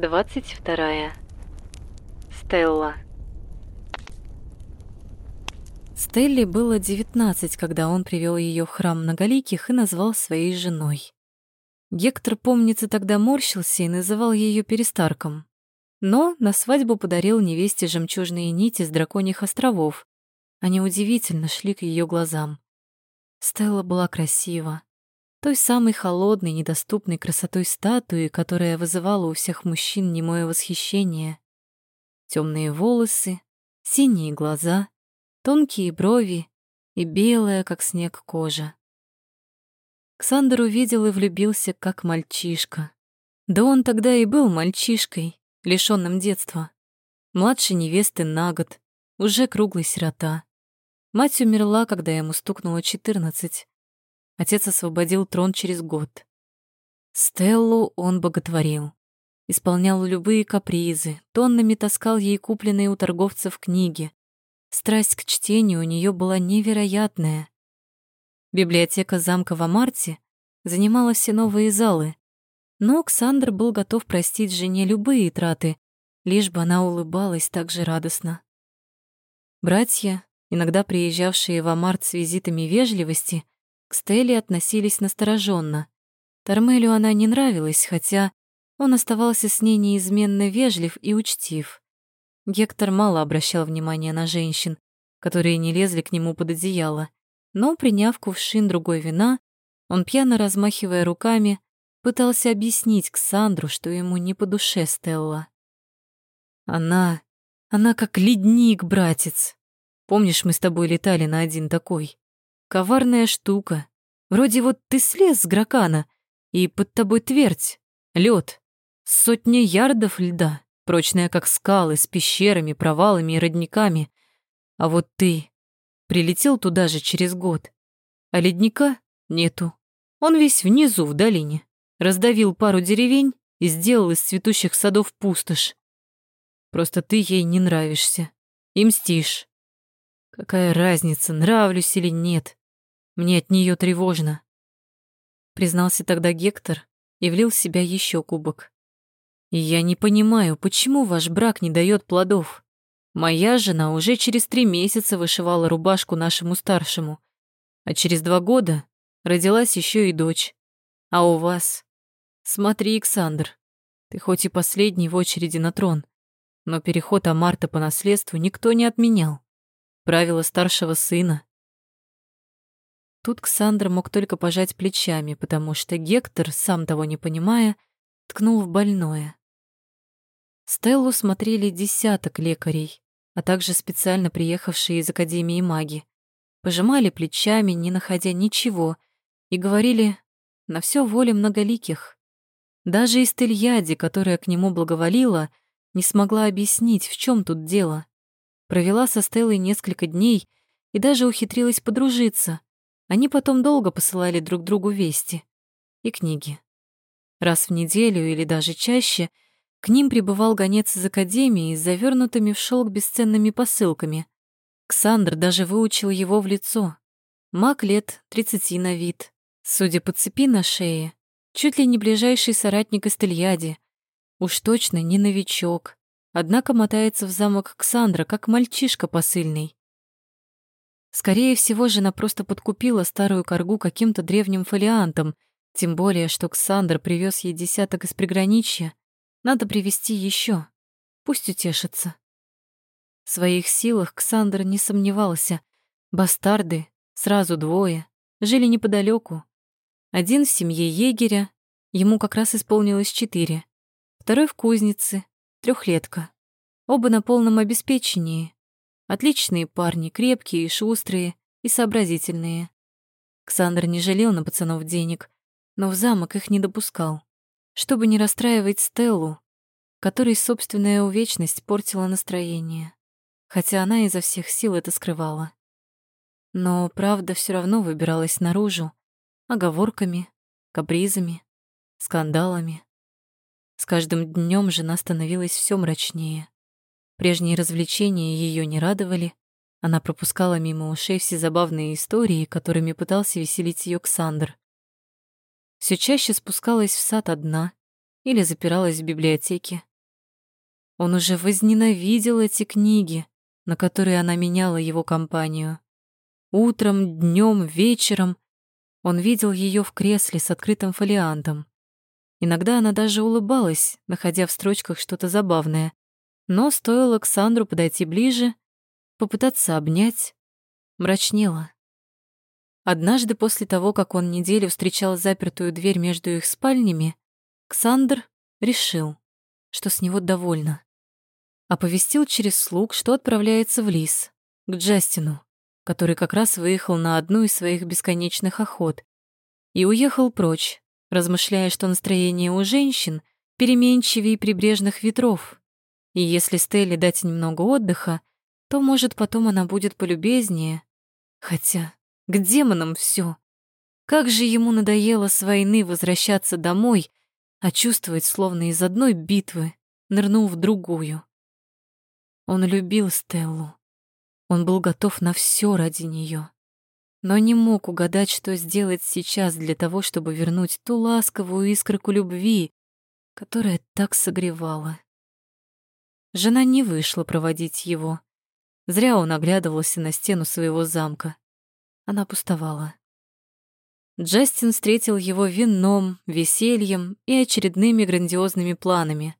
22. Стелла. Стелле было 19, когда он привел ее в храм Многоликих и назвал своей женой. Гектор, помнится, тогда морщился и называл ее перестарком. Но на свадьбу подарил невесте жемчужные нити с драконьих островов. Они удивительно шли к ее глазам. Стелла была красива. Той самой холодной, недоступной красотой статуи, которая вызывала у всех мужчин немое восхищение. Темные волосы, синие глаза, тонкие брови и белая, как снег, кожа. Ксандр увидел и влюбился, как мальчишка. Да он тогда и был мальчишкой, лишённым детства. Младше невесты на год, уже круглый сирота. Мать умерла, когда ему стукнуло четырнадцать. Отец освободил трон через год. Стеллу он боготворил. Исполнял любые капризы, тоннами таскал ей купленные у торговцев книги. Страсть к чтению у нее была невероятная. Библиотека замка в Амарте занимала все новые залы, но Оксандр был готов простить жене любые траты, лишь бы она улыбалась так же радостно. Братья, иногда приезжавшие в Амарт с визитами вежливости, к Стелле относились настороженно. Тормелю она не нравилась, хотя он оставался с ней неизменно вежлив и учтив. Гектор мало обращал внимания на женщин, которые не лезли к нему под одеяло, но, приняв кувшин другой вина, он, пьяно размахивая руками, пытался объяснить Ксандру, что ему не по душе Стелла. «Она... она как ледник, братец. Помнишь, мы с тобой летали на один такой? Коварная штука. Вроде вот ты слез с гракана, и под тобой твердь, лед, сотня ярдов льда, прочная как скалы, с пещерами, провалами и родниками. А вот ты прилетел туда же через год, а ледника нету. Он весь внизу, в долине. Раздавил пару деревень и сделал из цветущих садов пустошь. Просто ты ей не нравишься и мстишь. Какая разница, нравлюсь или нет? Мне от нее тревожно. Признался тогда Гектор и влил в себя еще кубок. Я не понимаю, почему ваш брак не дает плодов. Моя жена уже через три месяца вышивала рубашку нашему старшему, а через два года родилась еще и дочь. А у вас? Смотри, Александр, ты хоть и последний в очереди на трон, но переход Амарта по наследству никто не отменял. Правило старшего сына. Тут Ксандр мог только пожать плечами, потому что Гектор, сам того не понимая, ткнул в больное. Стеллу смотрели десяток лекарей, а также специально приехавшие из Академии маги. Пожимали плечами, не находя ничего, и говорили на все воле многоликих. Даже Истельяди, которая к нему благоволила, не смогла объяснить, в чем тут дело. Провела со Стеллой несколько дней и даже ухитрилась подружиться, они потом долго посылали друг другу вести и книги. Раз в неделю или даже чаще к ним прибывал гонец из академии с завернутыми в шелк бесценными посылками. Ксандр даже выучил его в лицо. Маг лет тридцати на вид. Судя по цепи на шее, чуть ли не ближайший соратник Эстельяди. Уж точно не новичок. Однако мотается в замок Ксандра, как мальчишка посыльный. Скорее всего, жена просто подкупила старую коргу каким-то древним фолиантом, тем более, что Ксандр привез ей десяток из приграничья. Надо привезти еще. Пусть утешится. В своих силах Ксандр не сомневался. Бастарды, сразу двое, жили неподалеку. Один в семье егеря, ему как раз исполнилось четыре. Второй в кузнице, трехлетка. Оба на полном обеспечении, Отличные парни, крепкие, шустрые и сообразительные. Ксандр не жалел на пацанов денег, но в замок их не допускал, чтобы не расстраивать Стеллу, которой собственная увечность портила настроение, хотя она изо всех сил это скрывала. Но правда все равно выбиралась наружу, оговорками, капризами, скандалами. С каждым днем жена становилась все мрачнее. Прежние развлечения ее не радовали. Она пропускала мимо ушей все забавные истории, которыми пытался веселить ее Ксандр. Все чаще спускалась в сад одна или запиралась в библиотеке, Он уже возненавидел эти книги, на которые она меняла его компанию. Утром, днем, вечером он видел ее в кресле с открытым фолиантом. Иногда она даже улыбалась, находя в строчках что-то забавное. Но стоило Александру подойти ближе, попытаться обнять, мрачнело. Однажды после того, как он неделю встречал запертую дверь между их спальнями, Ксандр решил, что с него довольно. Оповестил через слуг, что отправляется в лис, к Джастину, который как раз выехал на одну из своих бесконечных охот, и уехал прочь, размышляя, что настроение у женщин переменчивее прибрежных ветров, и если Стелле дать немного отдыха, то, может, потом она будет полюбезнее. Хотя, к демонам все. Как же ему надоело с войны возвращаться домой, а чувствовать, словно из одной битвы нырнул в другую. Он любил Стеллу. Он был готов на все ради нее, но не мог угадать, что сделать сейчас для того, чтобы вернуть ту ласковую искорку любви, которая так согревала. Жена не вышла проводить его. Зря он оглядывался на стену своего замка. Она пустовала. Джастин встретил его вином, весельем и очередными грандиозными планами.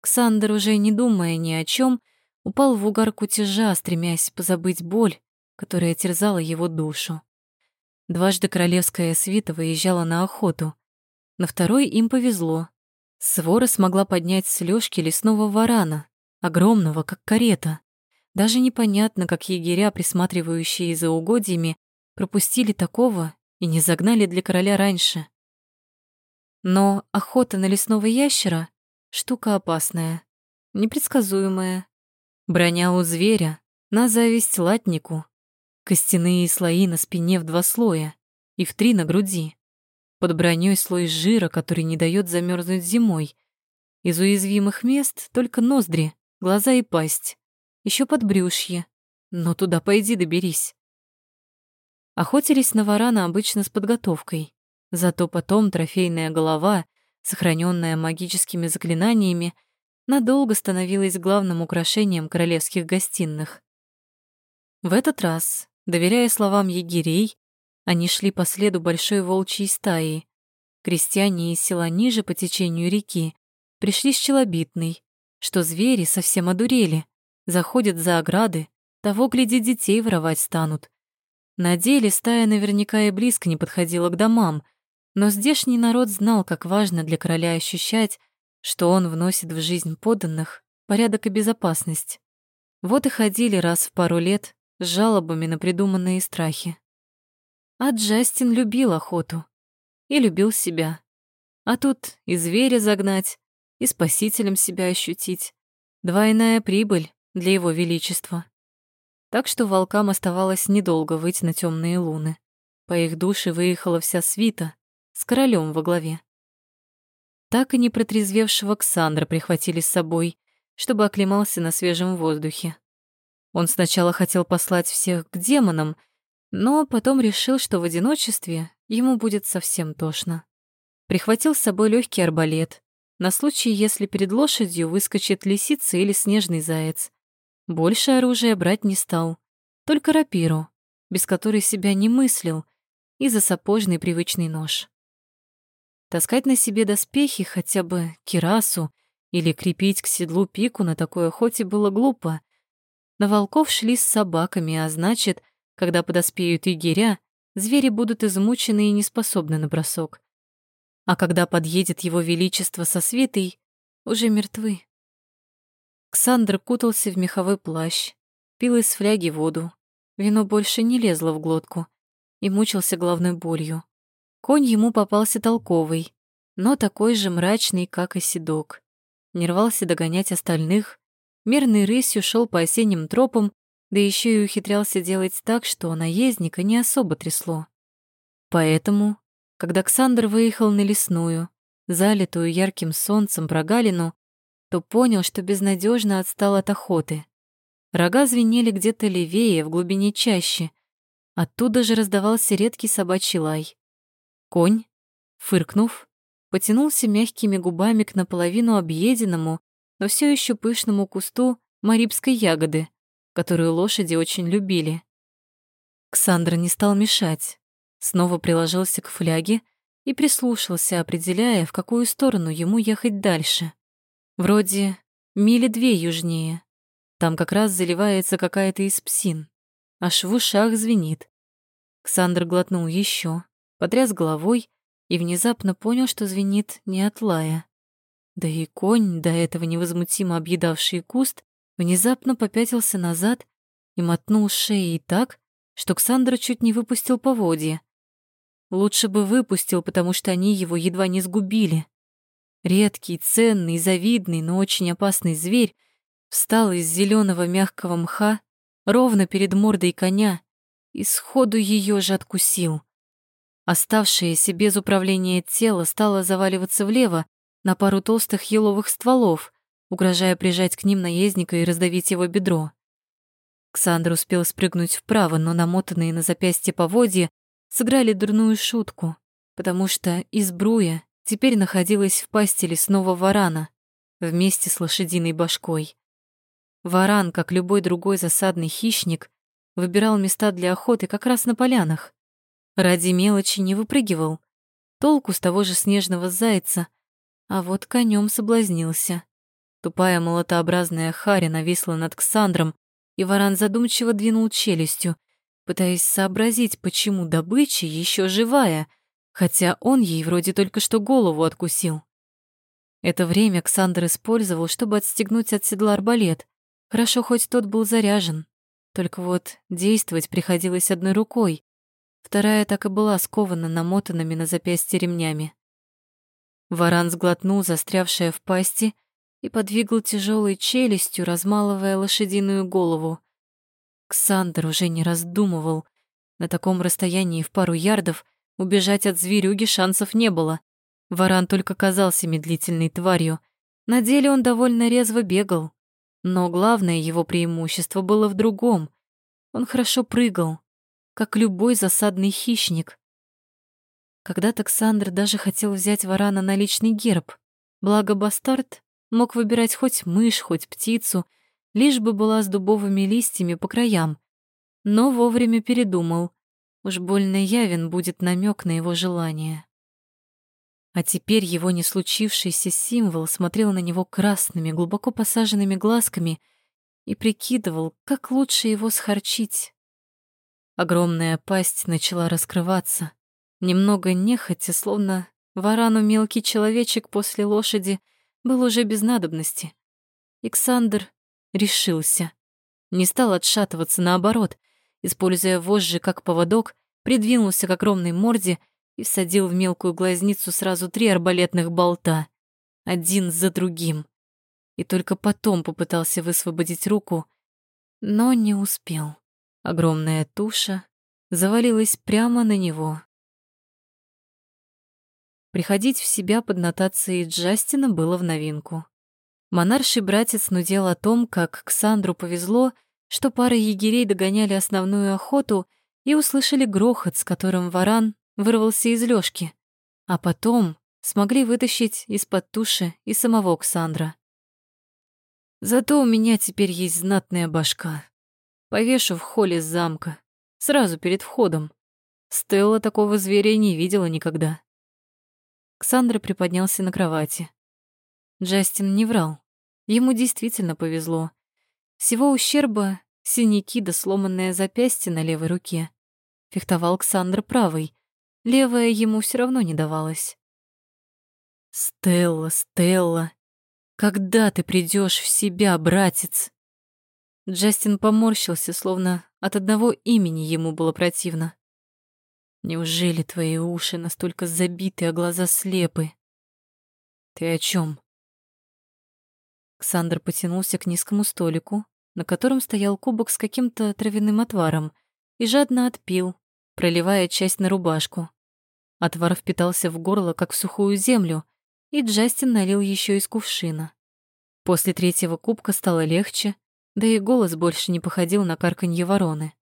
Ксандер, уже не думая ни о чем, упал в угар кутежа, стремясь позабыть боль, которая терзала его душу. Дважды королевская свита выезжала на охоту. На второй им повезло. Свора смогла поднять с лёжки лесного варана, огромного, как карета. Даже непонятно, как егеря, присматривающие за угодьями, пропустили такого и не загнали для короля раньше. Но охота на лесного ящера — штука опасная, непредсказуемая. Броня у зверя на зависть латнику. Костяные слои на спине в два слоя и в три на груди. Под броней слой жира, который не дает замерзнуть зимой. Из уязвимых мест только ноздри, глаза и пасть. Еще подбрюшье. Но туда пойди доберись. Охотились на варана обычно с подготовкой. Зато потом трофейная голова, сохраненная магическими заклинаниями, надолго становилась главным украшением королевских гостиных. В этот раз, доверяя словам егерей, они шли по следу большой волчьей стаи. Крестьяне из села ниже по течению реки пришли с Челобитной, что звери совсем одурели, заходят за ограды, того, гляди, детей воровать станут. На деле стая наверняка и близко не подходила к домам, но здешний народ знал, как важно для короля ощущать, что он вносит в жизнь подданных порядок и безопасность. Вот и ходили раз в пару лет с жалобами на придуманные страхи. А Джастин любил охоту и любил себя. А тут и зверя загнать, и спасителем себя ощутить. Двойная прибыль для его величества. Так что волкам оставалось недолго выйти на темные луны. По их душе выехала вся свита с королем во главе. Так и не протрезвевшего Ксандра прихватили с собой, чтобы оклемался на свежем воздухе. Он сначала хотел послать всех к демонам, но потом решил, что в одиночестве ему будет совсем тошно. Прихватил с собой легкий арбалет, на случай, если перед лошадью выскочит лисица или снежный заяц. Больше оружия брать не стал, только рапиру, без которой себя не мыслил, и за сапожный привычный нож. Таскать на себе доспехи, хотя бы кирасу, или крепить к седлу пику на такой охоте было глупо. На волков шли с собаками, а значит, когда подоспеют егеря, звери будут измучены и неспособны на бросок. А когда подъедет его величество со свитой, уже мертвы. Ксандр кутался в меховой плащ, пил из фляги воду. Вино больше не лезло в глотку и мучился головной болью. Конь ему попался толковый, но такой же мрачный, как и седок. Не рвался догонять остальных, мерной рысью шел по осенним тропам, да еще и ухитрялся делать так, что наездника не особо трясло. Поэтому, когда Ксандр выехал на лесную, залитую ярким солнцем прогалину, то понял, что безнадежно отстал от охоты. Рога звенели где-то левее, в глубине чаще. Оттуда же раздавался редкий собачий лай. Конь, фыркнув, потянулся мягкими губами к наполовину объеденному, но все еще пышному кусту марибской ягоды, которую лошади очень любили. Ксандр не стал мешать, снова приложился к фляге и прислушался, определяя, в какую сторону ему ехать дальше. Вроде мили две южнее. Там как раз заливается какая-то из псин. Аж в ушах звенит. Ксандр глотнул еще, потряс головой и внезапно понял, что звенит не от лая. Да и конь, до этого невозмутимо объедавший куст, внезапно попятился назад и мотнул шеей так, что Ксандр чуть не выпустил поводья. Лучше бы выпустил, потому что они его едва не сгубили. Редкий, ценный, завидный, но очень опасный зверь встал из зеленого мягкого мха ровно перед мордой коня и сходу ее же откусил. Оставшееся без управления тело стало заваливаться влево на пару толстых еловых стволов, угрожая прижать к ним наездника и раздавить его бедро. Ксандр успел спрыгнуть вправо, но намотанные на запястье поводья сыграли дурную шутку, потому что из бруя теперь находилась в пасти лесного варана вместе с лошадиной башкой. Варан, как любой другой засадный хищник, выбирал места для охоты как раз на полянах. Ради мелочи не выпрыгивал. Толку с того же снежного зайца, а вот конем соблазнился. Тупая молотообразная харя нависла над Ксандром, и варан задумчиво двинул челюстью, пытаясь сообразить, почему добыча еще живая, хотя он ей вроде только что голову откусил. Это время Ксандр использовал, чтобы отстегнуть от седла арбалет. Хорошо, хоть тот был заряжен. Только вот действовать приходилось одной рукой. Вторая так и была скована намотанными на запястье ремнями. Варан сглотнул застрявшее в пасти и подвигал тяжелой челюстью, размалывая лошадиную голову. Ксандр уже не раздумывал. На таком расстоянии в пару ярдов убежать от зверюги шансов не было. Варан только казался медлительной тварью. На деле он довольно резво бегал. Но главное его преимущество было в другом. Он хорошо прыгал, как любой засадный хищник. Когда-то Ксандр даже хотел взять варана на личный герб, благо бастард мог выбирать хоть мышь, хоть птицу, лишь бы была с дубовыми листьями по краям. Но вовремя передумал. Уж больно явен будет намек на его желание. А теперь его не случившийся символ смотрел на него красными, глубоко посаженными глазками и прикидывал, как лучше его схорчить. Огромная пасть начала раскрываться. Немного нехотя, словно варану мелкий человечек после лошади — был уже без надобности. Александр решился. Не стал отшатываться, наоборот, используя вожжи как поводок, придвинулся к огромной морде и всадил в мелкую глазницу сразу три арбалетных болта, один за другим. И только потом попытался высвободить руку, но не успел. Огромная туша завалилась прямо на него. Приходить в себя под нотацией Джастина было в новинку. Монарший братец нудел о том, как Ксандру повезло, что пара егерей догоняли основную охоту и услышали грохот, с которым варан вырвался из лёжки, а потом смогли вытащить из-под туши и самого Ксандра. Зато у меня теперь есть знатная башка. Повешу в холле замка, сразу перед входом. Стелла такого зверя не видела никогда. Ксандра приподнялся на кровати. Джастин не врал. Ему действительно повезло. Всего ущерба — синяки да сломанное запястье на левой руке. Фехтовал Ксандр правой. Левая ему все равно не давалась. «Стелла, Стелла, когда ты придешь в себя, братец?» Джастин поморщился, словно от одного имени ему было противно. Неужели твои уши настолько забиты, а глаза слепы? Ты о чем? Ксандр потянулся к низкому столику, на котором стоял кубок с каким-то травяным отваром, и жадно отпил, проливая часть на рубашку. Отвар впитался в горло, как в сухую землю, и Джастин налил еще из кувшина. После третьего кубка стало легче, да и голос больше не походил на карканье вороны.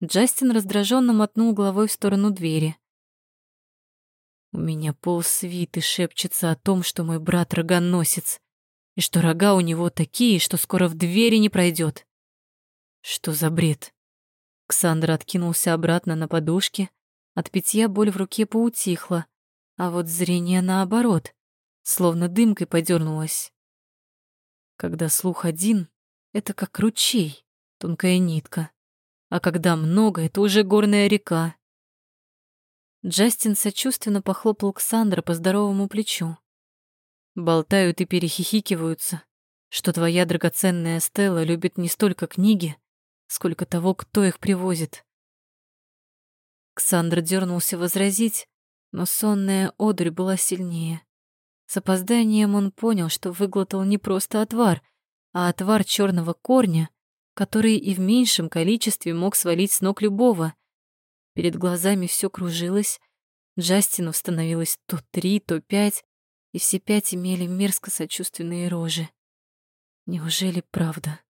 Джастин раздраженно мотнул головой в сторону двери. У меня полсвиты шепчется о том, что мой брат рогоносец. И что рога у него такие, что скоро в двери не пройдет. Что за бред? Ксандр откинулся обратно на подушке. От питья боль в руке поутихла, а вот зрение наоборот, словно дымкой подернулось. Когда слух один, это как ручей, тонкая нитка. А когда много, это уже горная река. Джастин сочувственно похлопал Ксандра по здоровому плечу. Болтают и перехихикиваются, что твоя драгоценная Стелла любит не столько книги, сколько того, кто их привозит. Ксандр дернулся возразить, но сонная одурь была сильнее. С опозданием он понял, что выглотал не просто отвар, а отвар черного корня, который и в меньшем количестве мог свалить с ног любого. Перед глазами все кружилось, Джастину становилось то три, то пять, и все пять имели мерзко сочувственные рожи. Неужели правда?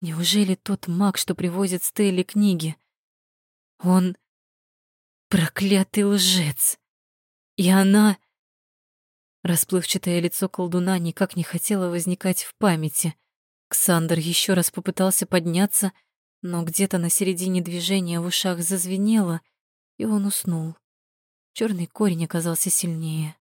Неужели тот маг, что привозит Стелле книги? Он проклятый лжец. И она... Расплывчатое лицо колдуна никак не хотело возникать в памяти. Ксандр еще раз попытался подняться, но где-то на середине движения в ушах зазвенело, и он уснул. Черный корень оказался сильнее.